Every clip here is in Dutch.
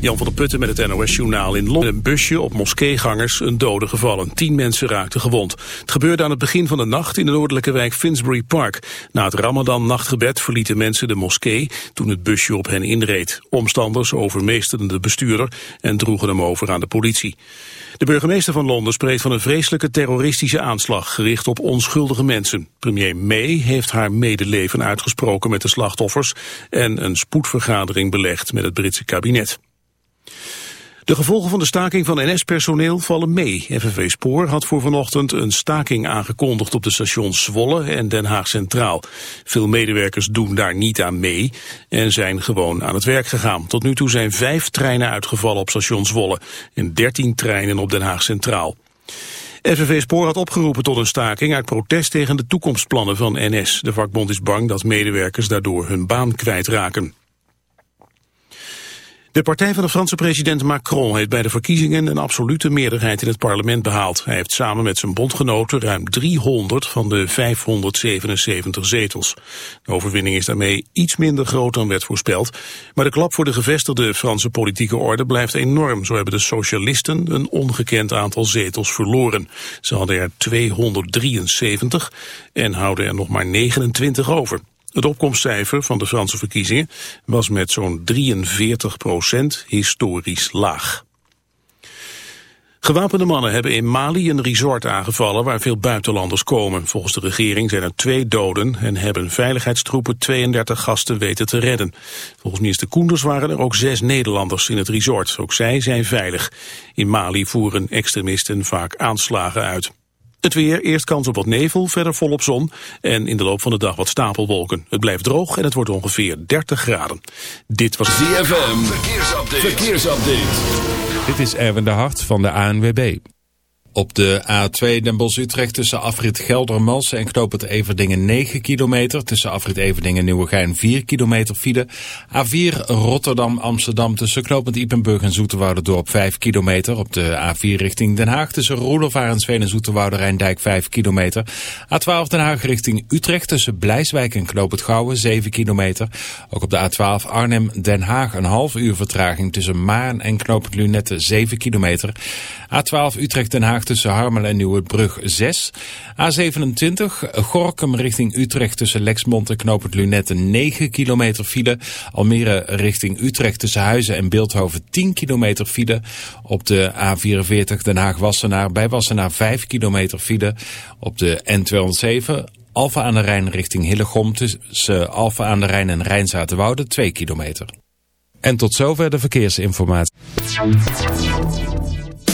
Jan van der Putten met het NOS-journaal in Londen. Een busje op moskeegangers een dode gevallen. Tien mensen raakten gewond. Het gebeurde aan het begin van de nacht in de noordelijke wijk Finsbury Park. Na het Ramadan-nachtgebed verlieten mensen de moskee toen het busje op hen inreed. Omstanders overmeesterden de bestuurder en droegen hem over aan de politie. De burgemeester van Londen spreekt van een vreselijke terroristische aanslag gericht op onschuldige mensen. Premier May heeft haar medeleven uitgesproken met de slachtoffers en een spoedvergadering belegd met het Britse kabinet. De gevolgen van de staking van NS-personeel vallen mee. FNV Spoor had voor vanochtend een staking aangekondigd op de stations Zwolle en Den Haag Centraal. Veel medewerkers doen daar niet aan mee en zijn gewoon aan het werk gegaan. Tot nu toe zijn vijf treinen uitgevallen op station Zwolle en dertien treinen op Den Haag Centraal. FNV Spoor had opgeroepen tot een staking uit protest tegen de toekomstplannen van NS. De vakbond is bang dat medewerkers daardoor hun baan kwijtraken. De partij van de Franse president Macron heeft bij de verkiezingen een absolute meerderheid in het parlement behaald. Hij heeft samen met zijn bondgenoten ruim 300 van de 577 zetels. De overwinning is daarmee iets minder groot dan werd voorspeld. Maar de klap voor de gevestigde Franse politieke orde blijft enorm. Zo hebben de socialisten een ongekend aantal zetels verloren. Ze hadden er 273 en houden er nog maar 29 over. Het opkomstcijfer van de Franse verkiezingen was met zo'n 43 procent historisch laag. Gewapende mannen hebben in Mali een resort aangevallen waar veel buitenlanders komen. Volgens de regering zijn er twee doden en hebben veiligheidstroepen 32 gasten weten te redden. Volgens minister Koenders waren er ook zes Nederlanders in het resort. Ook zij zijn veilig. In Mali voeren extremisten vaak aanslagen uit. Het weer, eerst kans op wat nevel, verder volop zon en in de loop van de dag wat stapelwolken. Het blijft droog en het wordt ongeveer 30 graden. Dit was ZFM, verkeersupdate. verkeersupdate. Dit is Erwin de Hart van de ANWB. Op de A2 Den Bosch-Utrecht tussen afrit Geldermalsen en Knoop het Everdingen 9 kilometer. Tussen afrit Everdingen Nieuwegein 4 kilometer file. A4 Rotterdam-Amsterdam tussen knooppunt Ipenburg en Dorp 5 kilometer. Op de A4 richting Den Haag tussen Roelof en Zoeterwoude Rijndijk 5 kilometer. A12 Den Haag richting Utrecht tussen Blijswijk en Knoop Gouwen 7 kilometer. Ook op de A12 Arnhem-Den Haag een half uur vertraging tussen Maan en Knoop het Lunette 7 kilometer. A12 Utrecht-Den Haag tussen Harmelen en Nieuwebrug 6. A27 Gorkum richting Utrecht tussen Lexmond en Knopend Lunette 9 kilometer file. Almere richting Utrecht tussen Huizen en Beeldhoven 10 kilometer file. Op de A44 Den Haag-Wassenaar bij Wassenaar 5 kilometer file. Op de N207 Alfa aan de Rijn richting Hillegom tussen Alfa aan de Rijn en Rijnzaterwoude 2 kilometer. En tot zover de verkeersinformatie.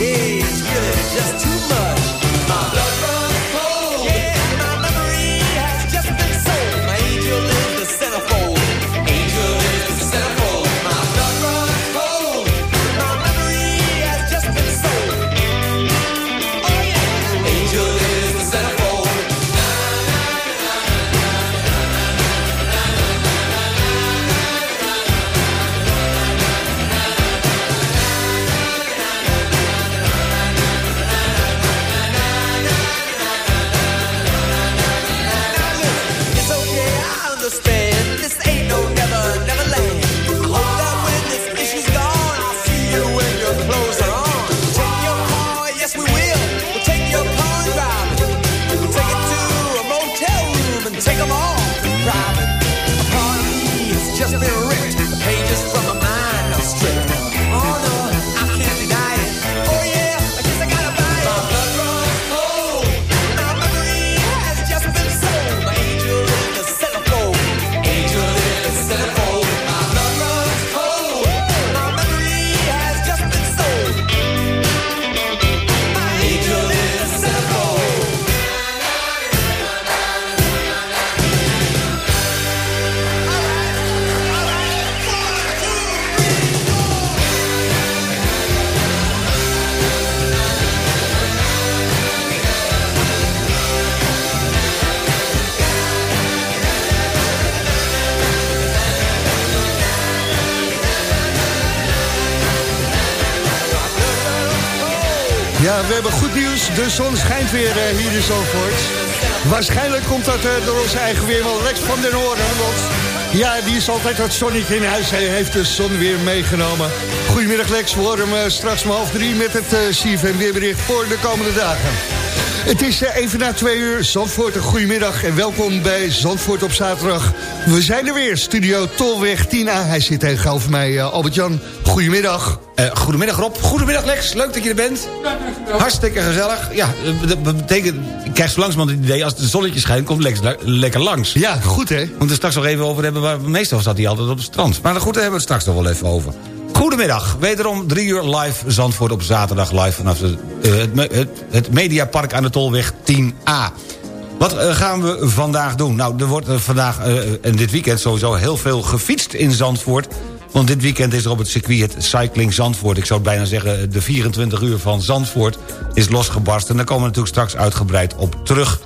It's really just too much. Ja, we hebben goed nieuws. De zon schijnt weer eh, hier in Zandvoort. Waarschijnlijk komt dat eh, door onze eigen weerman Lex van den Hoorn. Want ja, die is altijd het zonnetje in huis. Hij heeft de zon weer meegenomen. Goedemiddag Lex, we horen hem eh, straks om half drie... met het CFM weerbericht voor de komende dagen. Het is eh, even na twee uur. Zandvoort, een goedemiddag en welkom bij Zandvoort op zaterdag. We zijn er weer, studio Tolweg 10A. Hij zit tegenover mij, eh, Albert-Jan. Goedemiddag. Eh, goedemiddag Rob. Goedemiddag Lex. Leuk dat je er bent. Hartstikke gezellig. Ja, dat betekent... Ik krijg zo langzamerhand het idee... als het zonnetje schijnt, komt Lex le- lekker langs. Ja, goed hè? We moeten er straks nog even over hebben... waar meestal zat hij altijd op het strand. Maar goed, daar hebben we het straks nog wel even over. Goedemiddag. Wederom drie uur live Zandvoort op zaterdag live... vanaf eh, het, het, het Mediapark aan de Tolweg 10A. Wat eh, gaan we vandaag doen? Nou, er wordt eh, vandaag en dit weekend sowieso heel veel gefietst in Zandvoort. Want dit weekend is er op het circuit het Cycling Zandvoort. Ik zou bijna zeggen, de 24 uur van Zandvoort is losgebarsten. En daar komen we natuurlijk straks uitgebreid op terug.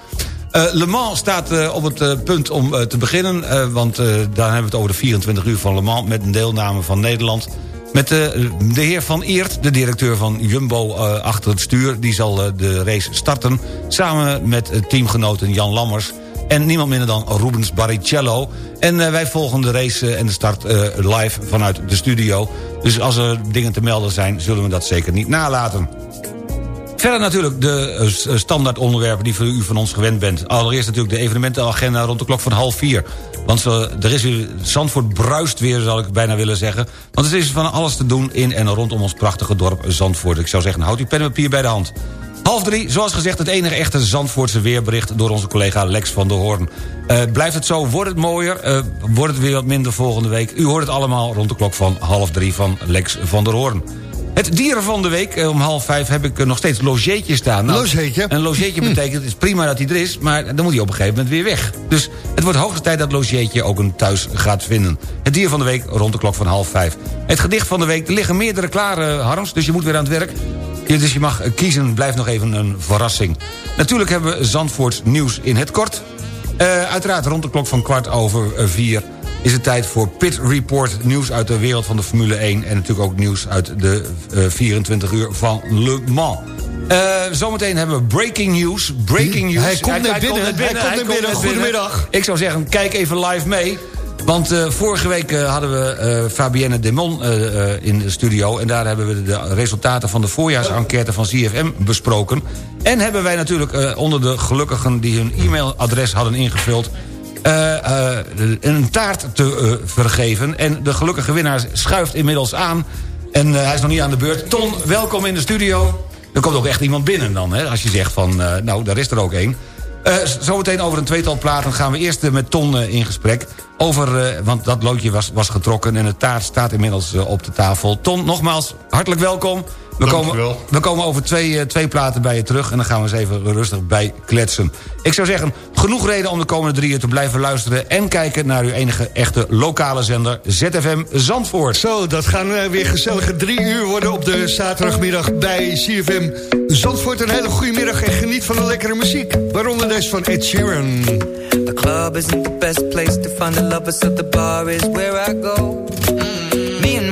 Le Mans staat op het punt om te beginnen. want daar hebben we het over de 24 uur van Le Mans... met een deelname van Nederland. Met de, de heer Van Eert, de directeur van Jumbo eh, achter het stuur... die zal eh, de race starten, samen met eh, teamgenoten Jan Lammers... en niemand minder dan Rubens Barrichello. En wij volgen de race en de start live vanuit de studio. Dus als er dingen te melden zijn, zullen we dat zeker niet nalaten. Verder natuurlijk de eh, standaard onderwerpen die u van ons gewend bent. Allereerst natuurlijk de evenementenagenda rond de klok van half vier. Want zo, er is weer, Zandvoort bruist weer, zal ik bijna willen zeggen. Want er is van alles te doen in en rondom ons prachtige dorp Zandvoort. Ik zou zeggen, houd uw pen en papier bij de hand. Half drie, zoals gezegd, het enige echte Zandvoortse weerbericht... door onze collega Lex van der Hoorn. Eh, blijft het zo, wordt het mooier, eh, wordt het weer wat minder volgende week. U hoort het allemaal rond de klok van half drie van Lex van der Hoorn. Het dieren van de week, eh, om half vijf, heb ik eh, nog steeds logeetje staan. Nou, Logeetje? Een logeetje betekent, het is prima dat hij er is... maar dan moet hij op een gegeven moment weer weg. Dus het wordt hoogste tijd dat logeetje ook een thuis gaat vinden. Het dier van de week rond de klok van half vijf. Het gedicht van de week, er liggen meerdere klaar, eh, Harms... dus je moet weer aan het werk. Dus je mag eh, kiezen, blijft nog even een verrassing. Natuurlijk hebben we Zandvoorts nieuws in het kort. Uiteraard rond de klok van kwart over vier is het tijd voor Pit Report. Nieuws uit de wereld van de Formule 1. En natuurlijk ook nieuws uit de eh, 24 uur van Le Mans. Eh, zometeen hebben we breaking news. Breaking news. Hij komt net binnen, hij komt net binnen. Goedemiddag. Ik zou zeggen, kijk even live mee. Want eh, vorige week eh, hadden we eh, Fabienne Demon eh, eh, in de studio... en daar hebben we de resultaten van de voorjaarsenquête van CFM besproken. En hebben wij natuurlijk eh, onder de gelukkigen die hun e-mailadres hadden ingevuld... eh, eh, een taart te eh, vergeven. En de gelukkige winnaar schuift inmiddels aan. En hij is nog niet aan de beurt. Ton, welkom in de studio. Er komt ook echt iemand binnen dan, hè, als je zegt van... nou, daar is er ook één. Eh, zometeen over een tweetal platen gaan we eerst met Ton in gesprek. Over, want dat loodje was, was getrokken en de taart staat inmiddels op de tafel. Ton, nogmaals, hartelijk welkom. We komen, Dankjewel. we komen over twee, eh, twee platen bij je terug... en dan gaan we eens even rustig bij kletsen. Ik zou zeggen, genoeg reden om de komende drie uur te blijven luisteren... en kijken naar uw enige echte lokale zender ZFM Zandvoort. Zo, dat gaan eh, weer gezellige drie uur worden op de zaterdagmiddag bij CFM Zandvoort. Een hele goede middag en geniet van de lekkere muziek. Waaronder deze van Ed Sheeran. The club isn't the best place to find the lovers, so the bar is where I go.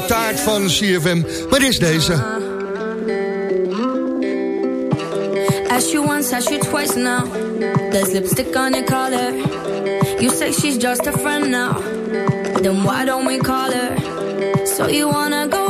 De taart van CFM. Maar is deze. Ask you once, ask you twice now. There's lipstick on your collar. You say she's just a friend now. Then why don't we call her? So you wanna go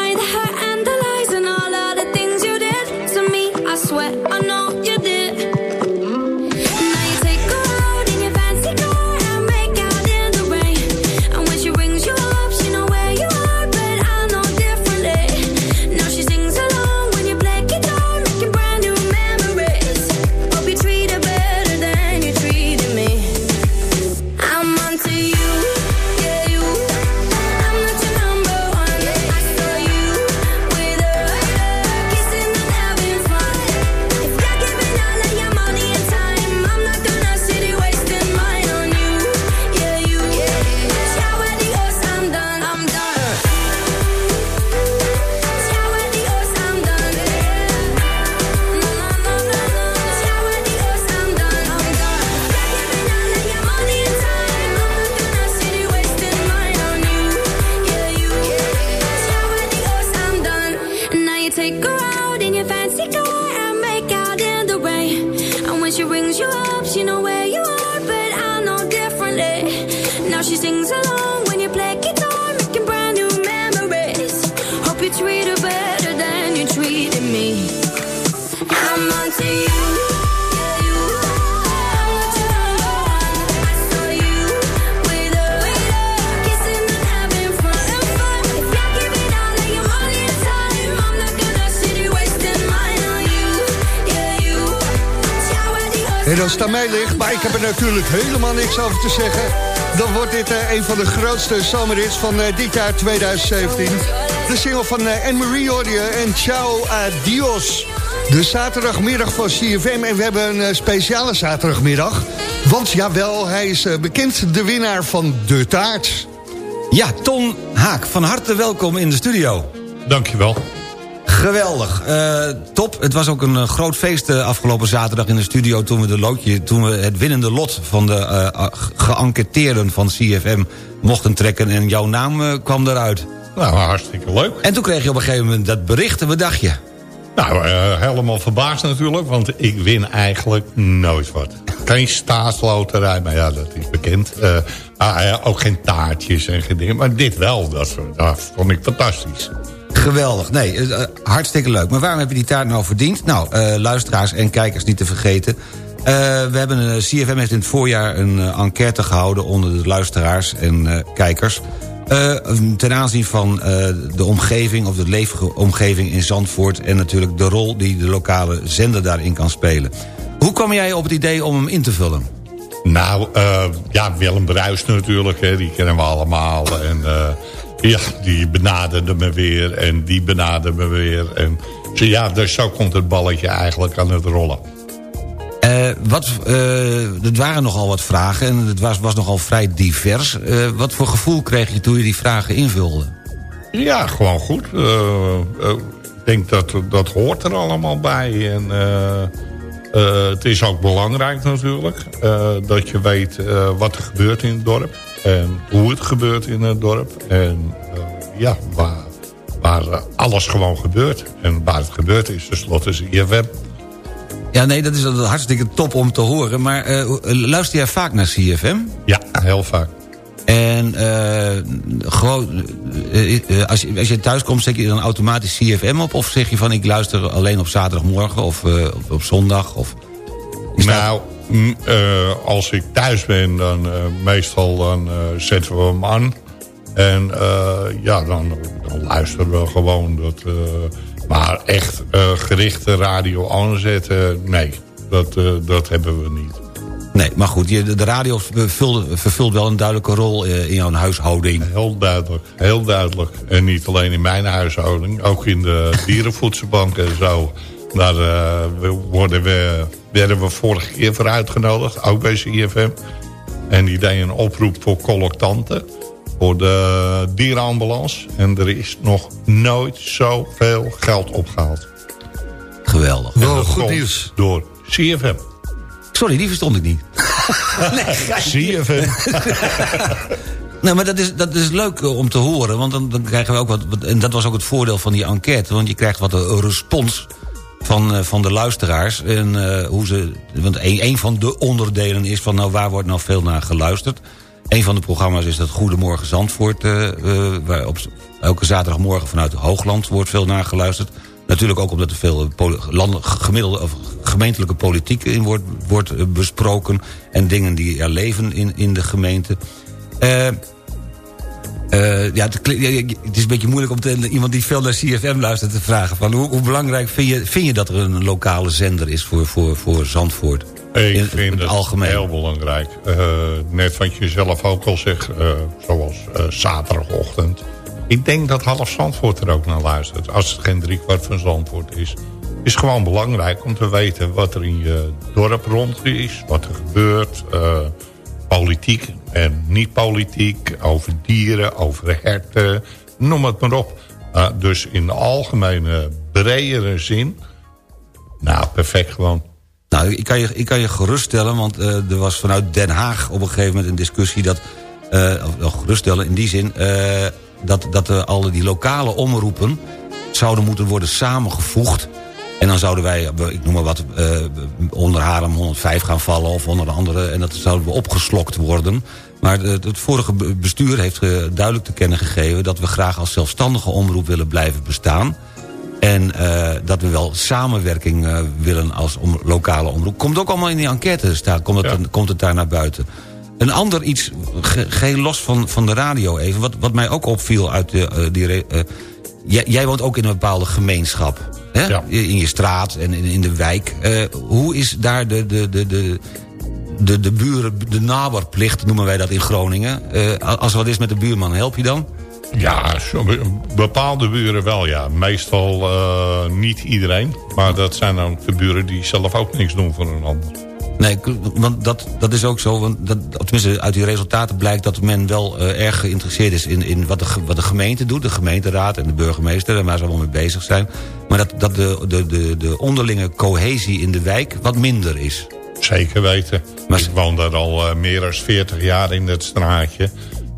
ik heb er natuurlijk helemaal niks over te zeggen... dan wordt dit eh, een van de grootste zomerhits van eh, dit jaar 2017. De single van eh, Anne-Marie hoorde en Ciao Adios. De zaterdagmiddag van CFM en we hebben een speciale zaterdagmiddag. Want jawel, hij is bekend de winnaar van de taart. Ja, Ton Haak, van harte welkom in de studio. Dankjewel. Geweldig. Eh, top. Het was ook een eh, groot feest eh, afgelopen zaterdag in de studio... toen we, de loodje, toen we het winnende lot van de eh geënquêteerden van CFM mochten trekken... en jouw naam kwam eruit. Nou, hartstikke leuk. En toen kreeg je op een gegeven moment dat bericht en wat dacht je? Nou, helemaal verbaasd natuurlijk, want ik win eigenlijk nooit wat. Geen staatsloterij, maar ja, dat is bekend. Ja, ook geen taartjes en geen dingen, maar dit wel. Dat, dat vond ik fantastisch. Geweldig. Nee, eh, hartstikke leuk. Maar waarom heb je die taart nou verdiend? Nou, eh, luisteraars en kijkers niet te vergeten. Eh, we hebben een, CFM heeft in het voorjaar een eh, enquête gehouden... onder de luisteraars en eh, kijkers... Eh, ten aanzien van eh, de omgeving of de leefomgeving in Zandvoort... en natuurlijk de rol die de lokale zender daarin kan spelen. Hoe kwam jij op het idee om hem in te vullen? Nou, eh, ja, Willem Bruis natuurlijk, hè, die kennen we allemaal. En eh, ja, die benaderde me weer en die benaderde me weer. En zo, ja, dus zo komt het balletje eigenlijk aan het rollen. Eh, wat, eh, er waren nogal wat vragen en het was, was nogal vrij divers. Eh, wat voor gevoel kreeg je toen je die vragen invulde? Ja, gewoon goed. Ik denk dat dat hoort er allemaal bij. En het is ook belangrijk natuurlijk. dat je weet wat er gebeurt in het dorp. En hoe het gebeurt in het dorp. En eh, ja, waar, waar eh, alles gewoon gebeurt. En waar het gebeurt is tenslotte is IFM. Ja, nee, dat is hartstikke top om te horen. Maar eh, luister jij vaak naar CFM? Ja, heel vaak. En gewoon, als, je, als je thuis komt, zet je dan automatisch CFM op? Of zeg je van, ik luister alleen op zaterdagmorgen of op, op zondag? Of... Nou, als ik thuis ben, dan eh, meestal dan, eh, zetten we hem aan. En eh, ja, dan, dan luisteren we gewoon. Dat, eh, maar echt eh, gerichte radio aanzetten, nee. Dat, eh, dat hebben we niet. Nee, maar goed, de radio vervult, vervult wel een duidelijke rol eh, in jouw huishouding. Heel duidelijk, heel duidelijk. En niet alleen in mijn huishouding, ook in de dierenvoedselbank en zo. Daar eh, worden we, werden we vorige keer voor uitgenodigd, ook bij CFM. En die deed een oproep voor collectanten, voor de dierenambulance. En er is nog nooit zoveel geld opgehaald. Geweldig. Dat goed nieuws. Door CFM. Sorry, die verstond ik niet. CFM. Nou, maar dat is, dat is leuk eh, om te horen, want dan, dan krijgen we ook wat... En dat was ook het voordeel van die enquête, want je krijgt wat een respons... van, eh, van de luisteraars. En, eh, hoe ze, want een, van de onderdelen is van nou, waar wordt nou veel naar geluisterd. Een van de programma's is dat Goedemorgen Zandvoort... eh, waar op elke zaterdagmorgen vanuit Hoogland wordt veel naar geluisterd. Natuurlijk ook omdat er veel gemiddelde, of gemeentelijke politiek in wordt, wordt besproken... en dingen die er leven in, in de gemeente. Eh, eh, ja, het, het is een beetje moeilijk om te, iemand die veel naar CFM luistert te vragen... Van hoe, hoe belangrijk vind je, vind je dat er een lokale zender is voor, voor, voor Zandvoort? Ik In vind het het algemeen. heel belangrijk. Eh, net wat je zelf ook al zegt, eh, zoals zaterdagochtend. Ik denk dat half Zandvoort er ook naar luistert. Als het geen driekwart van Zandvoort is. is gewoon belangrijk om te weten wat er in je dorp rond is. Wat er gebeurt. politiek en niet politiek. Over dieren, over herten. Noem het maar op. Dus in de algemene, bredere zin. Nou, perfect gewoon. Nou, ik kan je, ik kan je geruststellen, want eh, er was vanuit Den Haag op een gegeven moment een discussie dat, eh, of geruststellen in die zin, eh, dat, dat uh, alle die lokale omroepen zouden moeten worden samengevoegd. En dan zouden wij, ik noem maar wat, uh, onder Haarlem 105 gaan vallen of onder de andere, en dat zouden we opgeslokt worden. Maar het, vorige bestuur heeft uh, duidelijk te kennen gegeven dat we graag als zelfstandige omroep willen blijven bestaan. En uh, dat we wel samenwerking uh, willen als om, lokale omroep. Komt ook allemaal in die enquête, staat, komt, het, ja. komt het daar naar buiten. Een ander iets, geen los van, van de radio even... wat, wat mij ook opviel uit de, uh, die... Jij, jij, woont ook in een bepaalde gemeenschap. Hè? Ja. In je straat en in, in de wijk. hoe is daar de, de, de, de, de, de buren, de naberplicht noemen wij dat in Groningen? als er wat is met de buurman, help je dan? Ja, bepaalde buren wel, ja. Meestal uh, niet iedereen. Maar dat zijn dan de buren die zelf ook niks doen voor een ander. Nee, want dat, dat is ook zo. Want dat, tenminste, uit die resultaten blijkt dat men wel uh, erg geïnteresseerd is... in, in wat, de, wat de gemeente doet, de gemeenteraad en de burgemeester... en waar ze allemaal mee bezig zijn. Maar dat, dat de, de, de, de onderlinge cohesie in de wijk wat minder is. Zeker weten. Maar... Ik woon daar al uh, meer dan 40 jaar in dat straatje...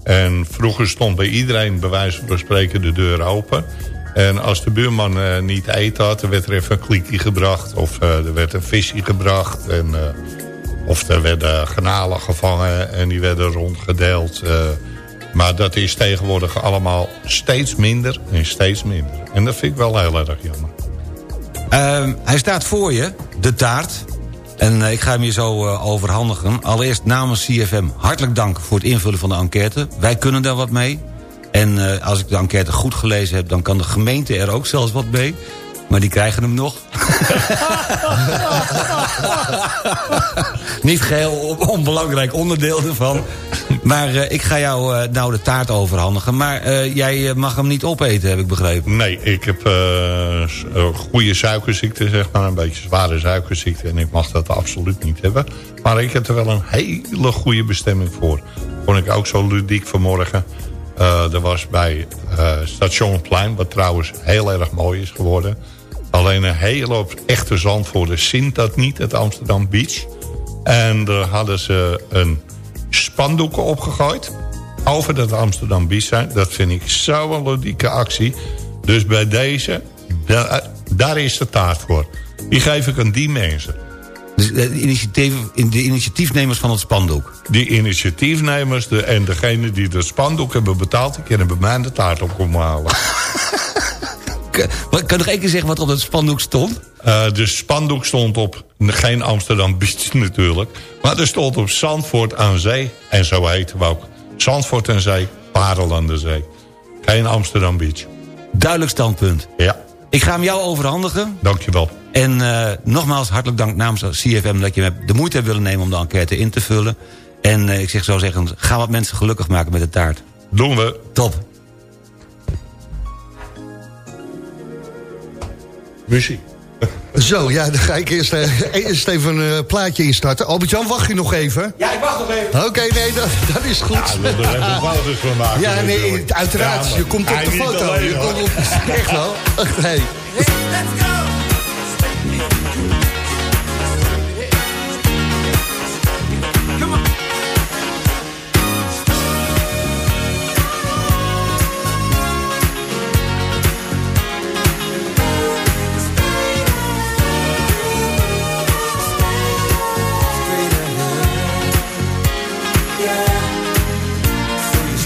En vroeger stond bij iedereen bij wijze van spreken de deur open. En als de buurman uh, niet eten had, dan werd er even een klikje gebracht. Of uh, er werd een visje gebracht. En, uh, of er werden granalen gevangen en die werden rondgedeeld. maar dat is tegenwoordig allemaal steeds minder en steeds minder. En dat vind ik wel heel erg jammer. Uh, hij staat voor je, de taart. En ik ga hem je zo overhandigen. Allereerst namens CFM hartelijk dank voor het invullen van de enquête. Wij kunnen daar wat mee. En uh, als ik de enquête goed gelezen heb... dan kan de gemeente er ook zelfs wat mee. Maar die krijgen hem nog. Niet geheel onbelangrijk onderdeel ervan. Maar ik ga jou nou de taart overhandigen. Maar jij mag hem niet opeten, heb ik begrepen. Nee, ik heb goede suikerziekte, zeg maar. Een beetje zware suikerziekte. En ik mag dat absoluut niet hebben. Maar ik heb er wel een hele goede bestemming voor. Vond ik ook zo ludiek vanmorgen. Uh, er was bij uh, Stationplein, wat trouwens heel erg mooi is geworden. Alleen een hele hoop echte zandvoerders zien dat niet, het Amsterdam Beach. En daar hadden ze een spandoeken opgegooid over dat Amsterdam Beach zijn. Dat vind ik zo'n ludieke actie. Dus bij deze, da daar is de taart voor. Die geef ik aan die mensen. Dus de, initiatief, de initiatiefnemers van het spandoek? Die initiatiefnemers de, en degene die de spandoek hebben betaald... die kunnen bij mij de taart op komen halen. kan je nog één keer zeggen wat op het spandoek stond? Uh, de spandoek stond op, geen Amsterdam Beach natuurlijk... maar er stond op Zandvoort aan Zee. En zo heten we ook. Zandvoort aan Zee, Parel aan de Zee. Geen Amsterdam Beach. Duidelijk standpunt. Ja. Ik ga hem jou overhandigen. Dankjewel. En uh, nogmaals hartelijk dank namens CFM... dat je de moeite hebt willen nemen om de enquête in te vullen. En uh, ik zeg zo zeggen, ga wat mensen gelukkig maken met de taart. Doen we. Top. Muziek. Zo, ja, dan ga ik eerst, uh, eerst even een uh, plaatje instarten. Albert-Jan, wacht je nog even? Ja, ik wacht nog even. Oké, okay, nee, dat, dat, is goed. Ja, we willen even foto's van maken. Ja, nee, uiteraard. Ja, je komt op de foto. Alleen, je komt op, echt wel. Nee. Let's go!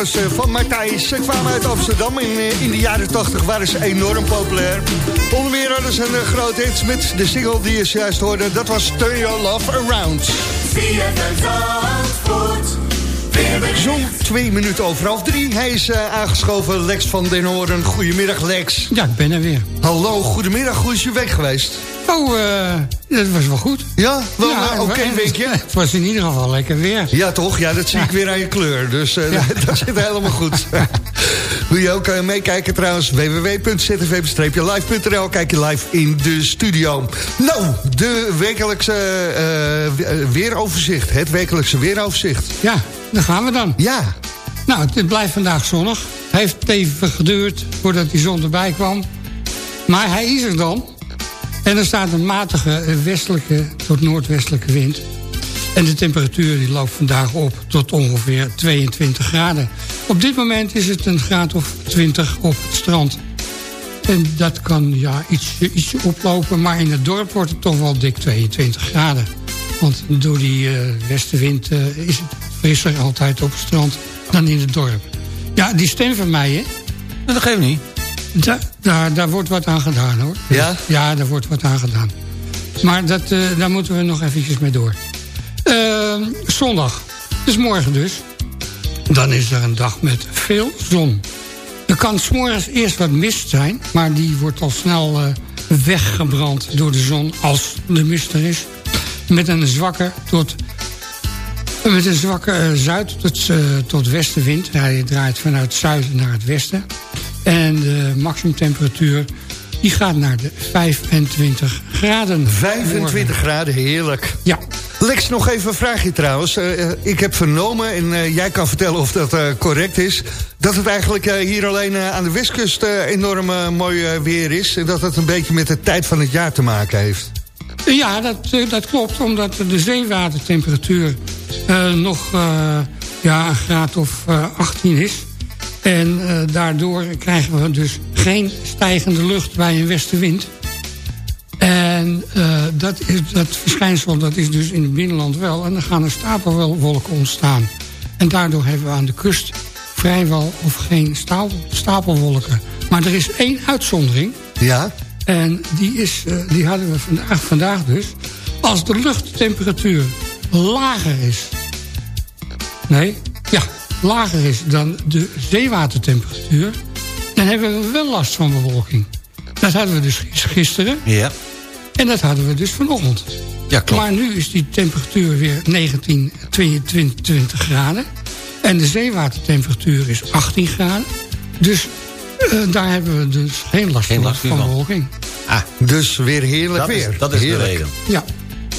eh, van Matthijs, ze kwamen uit Amsterdam. In, eh, in de jaren 80 waren ze enorm populair. Onder meer hadden ze een eh, groot hit met de single die je juist hoorde. Dat was Turn Your Love Around. Zo'n twee minuten over half drie. Hij is aangeschoven, Lex van den Hoorn. Goedemiddag, Lex. Ja, ik ben er weer. Hallo, goedemiddag. Hoe is je week geweest? Oh, eh, dat was wel goed. Ja, wel Ja, een oké en- weekje. Het was in ieder geval lekker weer. Ja, toch? Ja, dat zie ik weer aan je kleur. Dus eh, dat zit helemaal goed. Wil je ook eh, meekijken trouwens? www.zfm-live.nl Kijk je live in de studio. Nou, de wekelijkse eh, we- weeroverzicht. Het wekelijkse weeroverzicht. Ja, daar gaan we dan. Ja. Nou, het blijft vandaag zonnig. Heeft even geduurd voordat die zon erbij kwam. Maar hij is er dan. En er staat een matige westelijke tot noordwestelijke wind. En de temperatuur die loopt vandaag op tot ongeveer 22 graden. Op dit moment is het een graad of 20 op het strand. En dat kan ja, ietsje, ietsje oplopen, maar in het dorp wordt het toch wel dik 22 graden. Want door die eh, westenwind eh, is het frisser altijd op het strand dan in het dorp. Ja, die stem van mij, hè? Dat geeft niet. Da- daar, daar wordt wat aan gedaan, hoor. Ja? Ja, daar wordt wat aan gedaan. Maar dat, eh, daar moeten we nog eventjes mee door. Ehm, zondag, dus morgen dus. Dan is er een dag met veel zon. Er kan s'morgens eerst wat mist zijn... maar die wordt al snel eh, weggebrand door de zon als de mist er is. Met een zwakke tot, met een zwakke eh, zuid- tot, tot westenwind. Hij draait vanuit zuiden naar het westen. En de maximumtemperatuur die gaat naar de 25 graden. 25 graden, heerlijk. Ja. Lex, nog even een vraagje trouwens. Eh, eh, ik heb vernomen, en eh, jij kan vertellen of dat correct is... dat het eigenlijk hier alleen aan de westkust enorm mooi weer is... en dat het een beetje met de tijd van het jaar te maken heeft. Ja, dat, dat klopt, omdat de zeewatertemperatuur nog ja, een graad of eh, 18 is. En eh, daardoor krijgen we dus geen stijgende lucht bij een westenwind. En eh, dat, is, dat verschijnsel dat is dus in het binnenland wel. En dan gaan er stapelwolken ontstaan. En daardoor hebben we aan de kust vrijwel of geen stapel, stapelwolken. Maar er is één uitzondering. Ja? En die, is, eh, die hadden we vandaag, vandaag dus. Als de luchttemperatuur lager is... Nee, ja, lager is dan de zeewatertemperatuur... dan hebben we wel last van bewolking. Dat hadden we dus gis- gisteren. Ja. En dat hadden we dus vanochtend. Ja, klopt. Maar nu is die temperatuur weer 19, 22 graden. En de zeewatertemperatuur is 18 graden. Dus eh, daar hebben we dus geen last, Geen van, last meer van van. bewolking. Ah, Dus weer heerlijk dat is, weer. dat is de reden. Ja,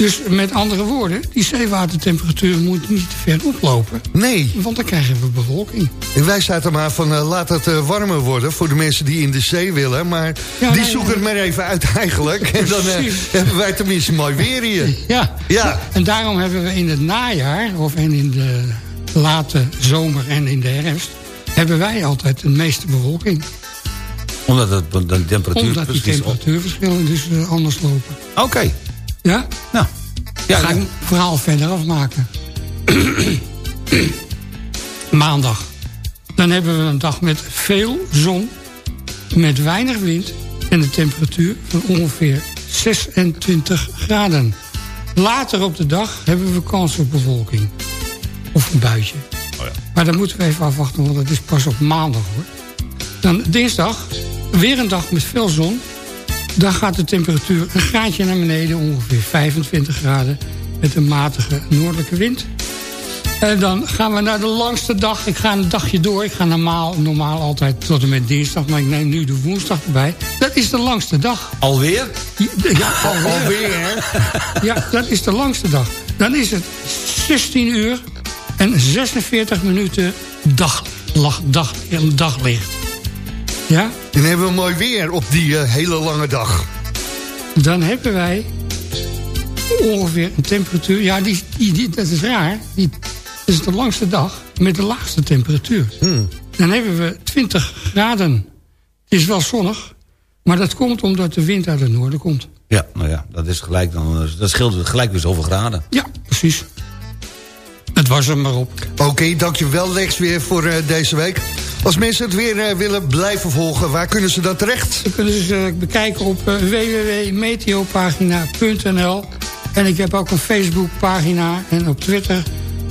dus met andere woorden, die zeewatertemperatuur moet niet te ver oplopen. Nee. Want dan krijgen we bewolking. En wij zaten maar van eh, laat het eh, warmer worden voor de mensen die in de zee willen. Maar Ja, die nee, zoeken het maar even uit eigenlijk. En dan eh, hebben wij tenminste mooi weer hier. Ja. Ja. En daarom hebben we in het najaar, of en in de late zomer en in de herfst... hebben wij altijd de meeste bewolking. Omdat het, de temperatuur Omdat die temperatuurverschillen dus anders lopen. Oké. Ja? Nou. Ja, Ga ik ja. het verhaal verder afmaken. Maandag. Dan hebben we een dag met veel zon, met weinig wind... en een temperatuur van ongeveer 26 graden. Later op de dag hebben we kans op bewolking. Of een buitje. Maar dan moeten we even afwachten, want het is pas op maandag hoor. Dan dinsdag, weer een dag met veel zon. Dan gaat de temperatuur een graadje naar beneden, ongeveer 25 graden. Met een matige noordelijke wind. En dan gaan we naar de langste dag. Ik ga een dagje door. Ik ga normaal, normaal altijd tot en met dinsdag. Maar ik neem nu de woensdag erbij. Dat is de langste dag. Alweer? Ja, alweer. Alweer, hè? Ja, dat is de langste dag. Dan is het 16 uur en 46 minuten dag, dag, dag, daglicht. Ja? Dan hebben we mooi weer op die eh, hele lange dag. Dan hebben wij ongeveer een temperatuur... Ja, die, dat is raar. Die, is de langste dag met de laagste temperatuur. Hmm. Dan hebben we 20 graden. Het is wel zonnig, maar dat komt omdat de wind uit het noorden komt. Ja, nou ja, dat, is gelijk dan, eh, dat scheelt gelijk weer zoveel graden. Ja, precies. Het was hem maar op. Oké, dankjewel Lex weer voor eh, deze week. Als mensen het weer eh, willen blijven volgen, waar kunnen ze dat terecht? Dan kunnen ze bekijken op eh, www.meteopagina.nl. En ik heb ook een Facebookpagina en op Twitter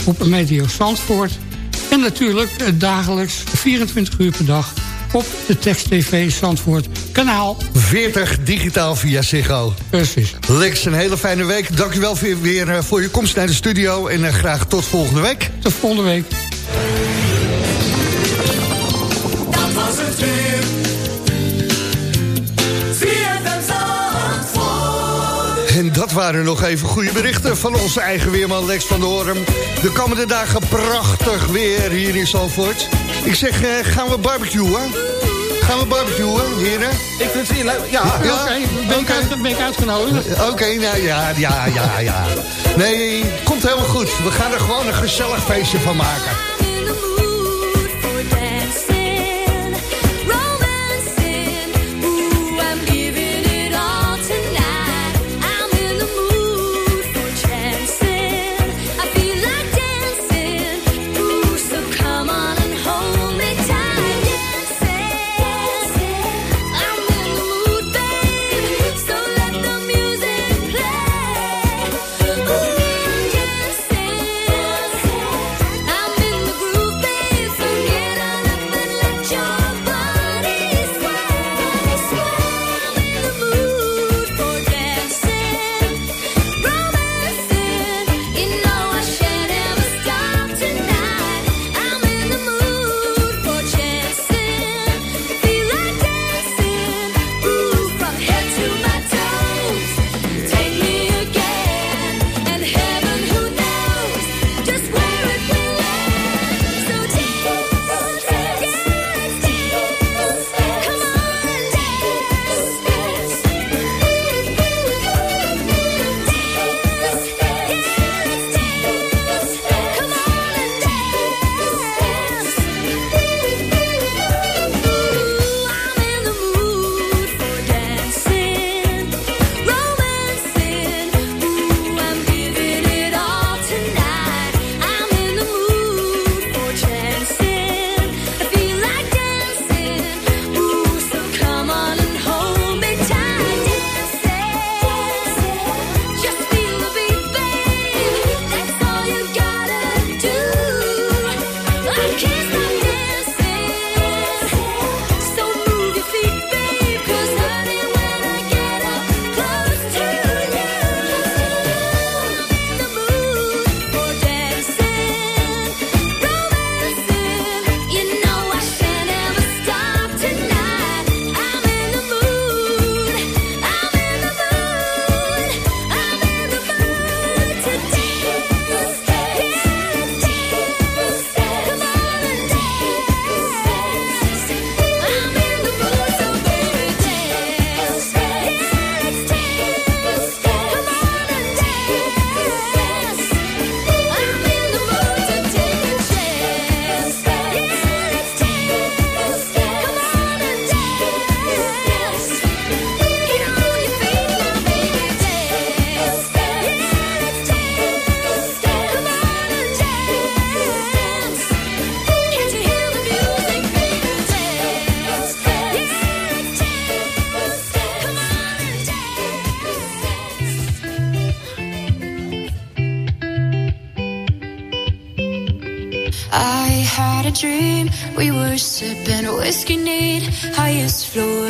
op Meteo Zandvoort. En natuurlijk eh, dagelijks 24 uur per dag op de Text TV Zandvoort kanaal 40 digitaal via Ziggo. Precies. Lex, een hele fijne week. Dankjewel weer voor je komst naar de studio en graag tot volgende week. Tot volgende week. dat waren nog even goede berichten van onze eigen weerman Lex van der Hoorn. De komende dagen prachtig weer hier in Zalvoort. Ik zeg, eh, gaan we barbecuen? Gaan we barbecuen, heren? Ik vind het leuk. Ja, ja, oké. Okay. Ben, ben, ik uitgenodigd? Eh, oké, nou ja, ja, ja, ja. Nee, komt helemaal goed. We gaan er gewoon een gezellig feestje van maken.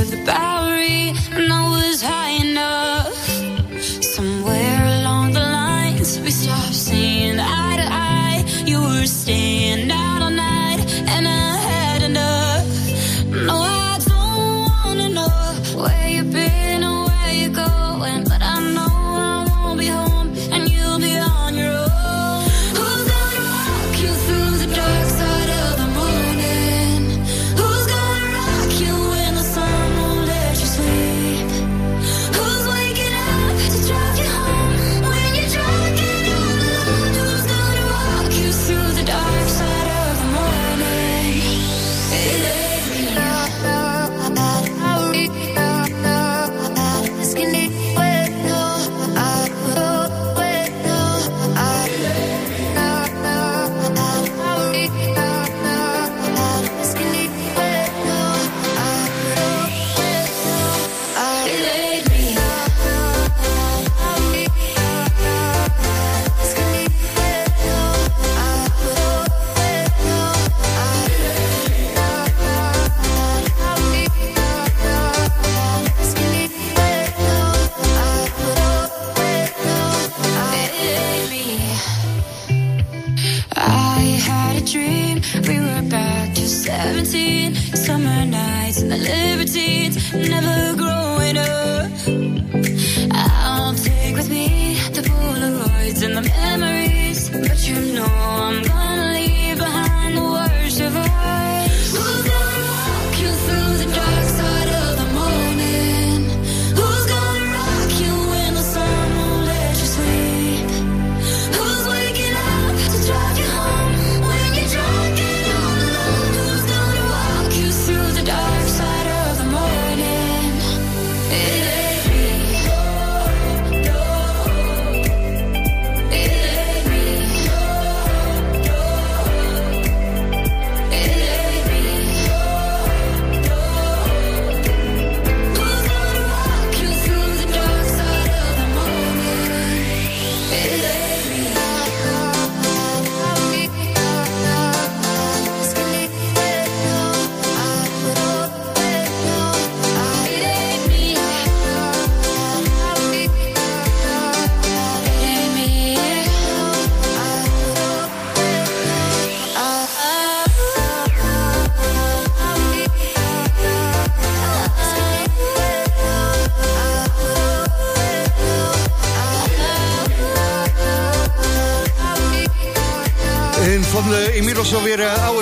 was about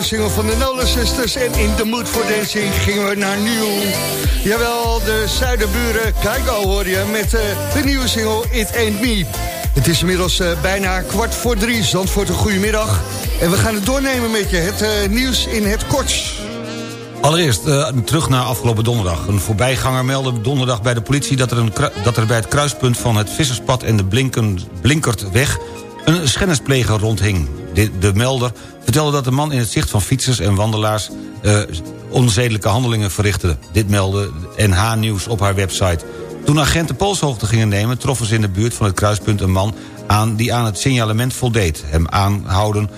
single van de Nolan Sisters... en In the Mood for Dancing gingen we naar nieuw. Jawel, de zuiderburen Keigo hoor je met eh, de nieuwe single It Ain't Me. Het is inmiddels eh, bijna kwart voor drie. Zandvoort, een goedemiddag. En we gaan het doornemen met je, het eh, nieuws in het kort. Allereerst terug naar afgelopen donderdag. Een voorbijganger meldde donderdag bij de politie... dat er, een, dat er bij het kruispunt van het Visserspad en de Blinken, Blinkertweg... een schennispleger rondhing. De, de melder vertelde dat de man in het zicht van fietsers en wandelaars... eh, onzedelijke handelingen verrichtte. Dit meldde NH Nieuws op haar website. Toen agenten polshoogte gingen nemen... troffen ze in de buurt van het kruispunt een man aan die aan het signalement voldeed. Hem aanhouden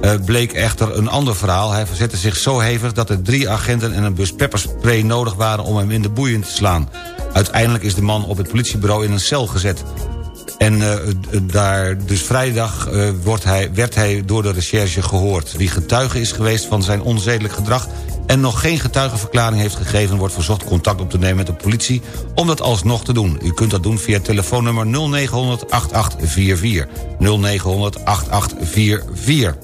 eh, bleek echter een ander verhaal. Hij verzette zich zo hevig dat er drie agenten en een bus pepperspray nodig waren om hem in de boeien te slaan. Uiteindelijk is de man op het politiebureau in een cel gezet. En eh, daar, dus vrijdag eh, wordt hij, werd hij door de recherche gehoord. Wie getuige is geweest van zijn onzedelijk gedrag... en nog geen getuigenverklaring heeft gegeven... wordt verzocht contact op te nemen met de politie om dat alsnog te doen. U kunt dat doen via telefoonnummer 0900 8844. 0900 8844.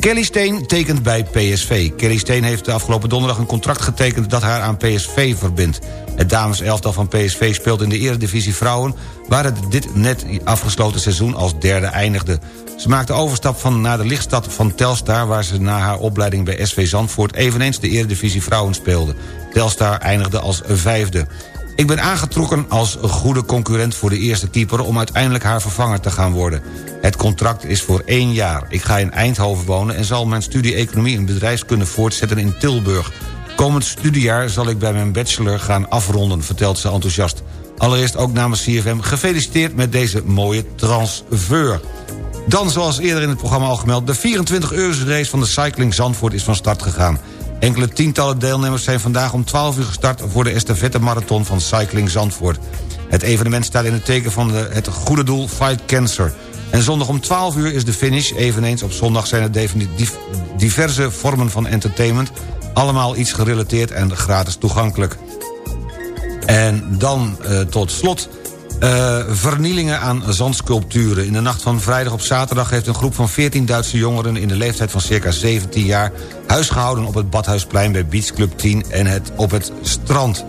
Kelly Steen tekent bij PSV. Kelly Steen heeft de afgelopen donderdag een contract getekend... dat haar aan PSV verbindt. Het dameselftal van PSV speelt in de eredivisie vrouwen... waar het dit net afgesloten seizoen als derde eindigde. Ze maakte overstap van naar de lichtstad van Telstar... waar ze na haar opleiding bij SV Zandvoort... eveneens de eredivisie vrouwen speelde. Telstar eindigde als vijfde. Ik ben aangetrokken als goede concurrent voor de eerste keeper... om uiteindelijk haar vervanger te gaan worden. Het contract is voor één jaar. Ik ga in Eindhoven wonen en zal mijn studie Economie en Bedrijfskunde voortzetten in Tilburg. Komend studiejaar zal ik bij mijn bachelor gaan afronden, vertelt ze enthousiast. Allereerst ook namens CFM gefeliciteerd met deze mooie transfer. Dan, zoals eerder in het programma al gemeld... de 24 uur race van de Cycling Zandvoort is van start gegaan. Enkele tientallen deelnemers zijn vandaag om 12 uur gestart... voor de estafette-marathon van Cycling Zandvoort. Het evenement staat in het teken van de, het goede doel Fight Cancer. En zondag om 12 uur is de finish. Eveneens op zondag zijn er diverse vormen van entertainment... allemaal iets gerelateerd en gratis toegankelijk. En dan uh, tot slot... Uh, vernielingen aan zandsculpturen. In de nacht van vrijdag op zaterdag heeft een groep van 14 Duitse jongeren... in de leeftijd van circa 17 jaar... huisgehouden op het Badhuisplein bij Beach Club 10 en het, op het strand.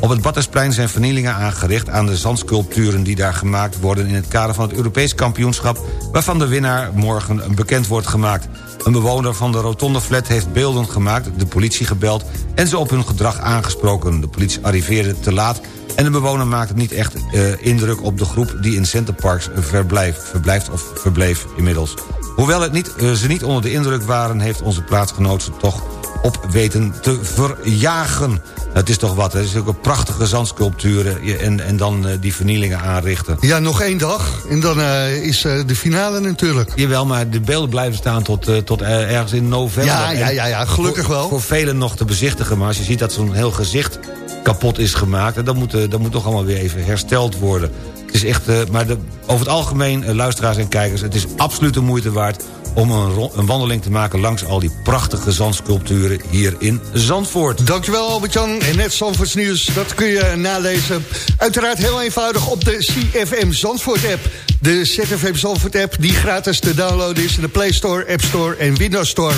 Op het Badhuisplein zijn vernielingen aangericht aan de zandsculpturen... die daar gemaakt worden in het kader van het Europees kampioenschap... waarvan de winnaar morgen bekend wordt gemaakt. Een bewoner van de Rotonde Flat heeft beelden gemaakt, de politie gebeld... en ze op hun gedrag aangesproken. De politie arriveerde te laat en de bewoner maakte niet echt uh, indruk op de groep... die in Centerparks verblijft, verblijft of verbleef inmiddels. Hoewel het niet, uh, ze niet onder de indruk waren... heeft onze plaatsgenoot ze toch op weten te verjagen. Het is toch wat, hè? het is ook een prachtige zandsculpturen... en, en dan uh, die vernielingen aanrichten. Ja, nog één dag en dan uh, is uh, de finale natuurlijk. Jawel, maar de beelden blijven staan tot, tot ergens in november. Ja, ja, ja, ja gelukkig voor, wel. Voor velen nog te bezichtigen, maar als je ziet dat zo'n heel gezicht kapot is gemaakt... dan moet, dat moet toch allemaal weer even hersteld worden. Het is echt, eh, maar over het algemeen, eh, luisteraars en kijkers... het is absoluut de moeite waard om een, een, wandeling te maken... langs al die prachtige zandsculpturen hier in Zandvoort. Dankjewel Albertjan, en net Zandvoorts nieuws. Dat kun je nalezen. Uiteraard heel eenvoudig op de CFM Zandvoort-app. De ZFM Zandvoort-app die gratis te downloaden is... in de Play Store, App Store en Windows Store.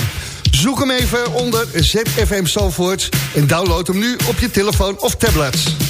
Zoek hem even onder ZFM Zandvoort... en download hem nu op je telefoon of tablet.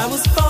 I was born.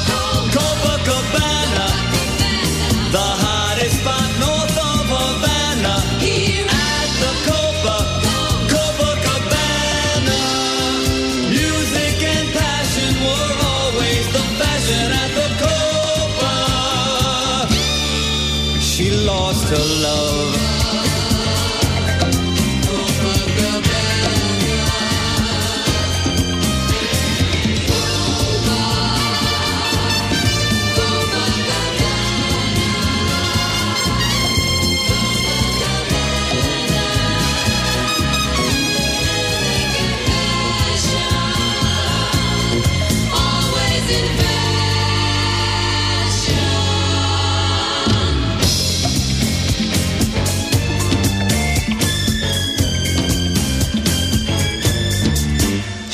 so long.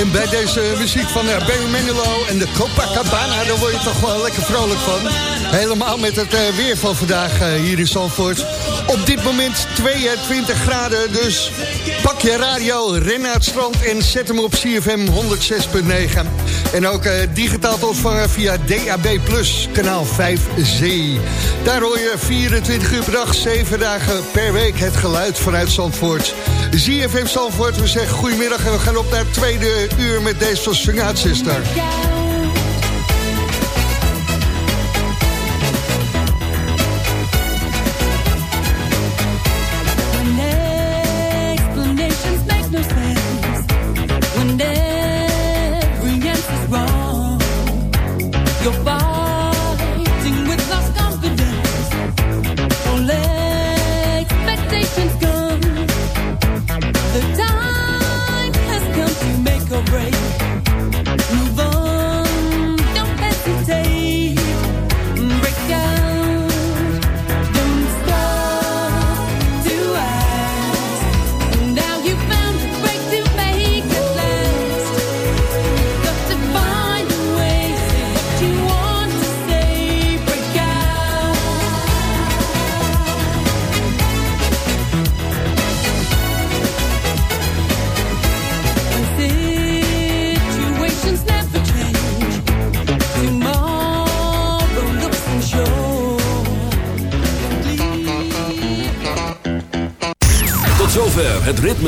En bij deze muziek van eh, Barry Manilow en de Copacabana... daar word je toch wel lekker vrolijk van. Helemaal met het eh, weer van vandaag eh, hier in Zandvoort. Op dit moment 22 graden, dus pak je radio, ren naar het strand... en zet hem op CFM 106.9. En ook digitaal te ontvangen via DAB+, kanaal 5C. Daar hoor je 24 uur per dag, 7 dagen per week... het geluid vanuit Zandvoort. ZFM Zandvoort, we zeggen goedemiddag... en we gaan op naar tweede uur met deze van Swing